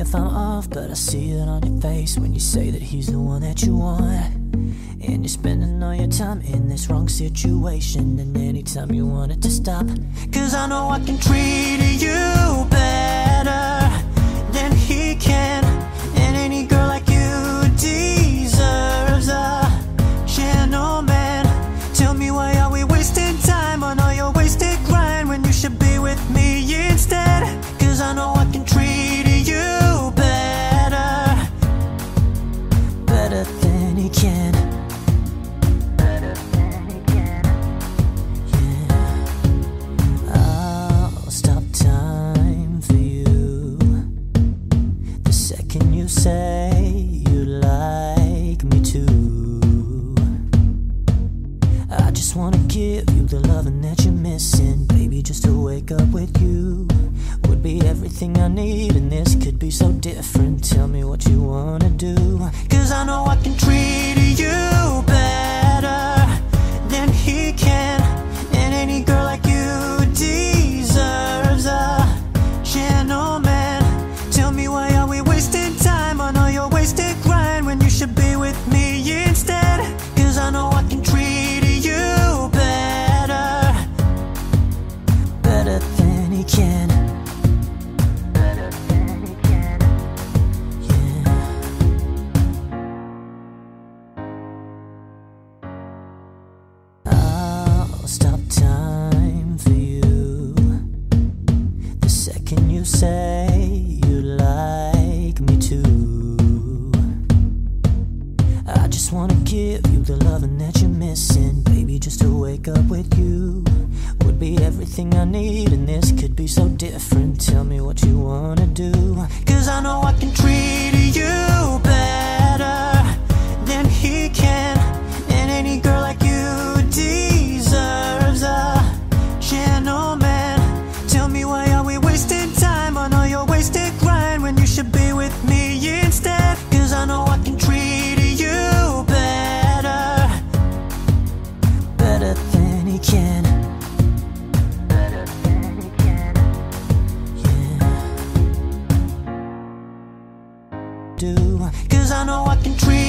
I see it on your face when you say that he's the one that you want. And you're spending all your time in this wrong situation. And anytime you want it to stop, cause I know I can treat you better than he can. And any girl like you deserves a gentleman. Tell me why are we wasting time on all your wasted grind when you should be with me say you like me too. I just wanna give you the loving that you're missing, baby. Just to wake up with you would be everything I need, and this could be so different. Tell me what you wanna do, can. Better than he can. I'll stop time for you. The second you say just wanna give you the loving that you're missing, baby. Just to wake up with you would be everything I need, and this could be so different. Tell me what you wanna do, cause I know I can treat you better than he can. And any girl like you Do, cause I know I can treat